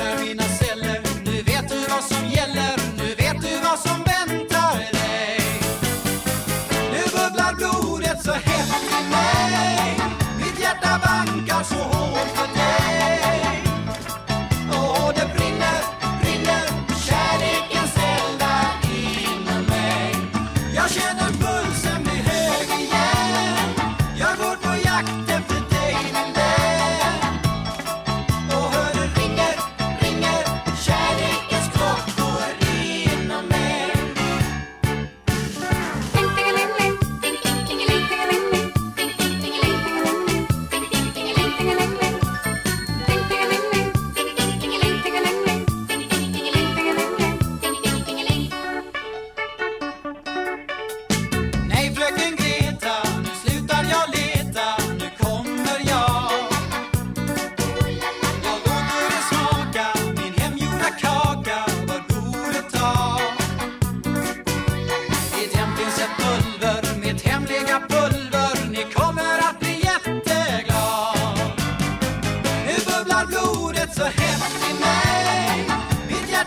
saknar mina celler. Nu vet du vad som gäller, nu vet du vad som väntar dig. Nu bubblar blodet så hett i mig. Mitt hjärta bankar så hårt för dig. Och det brinner, brinner. Kärlekens eldar inom mig. Jag känner So happy me, man. It's your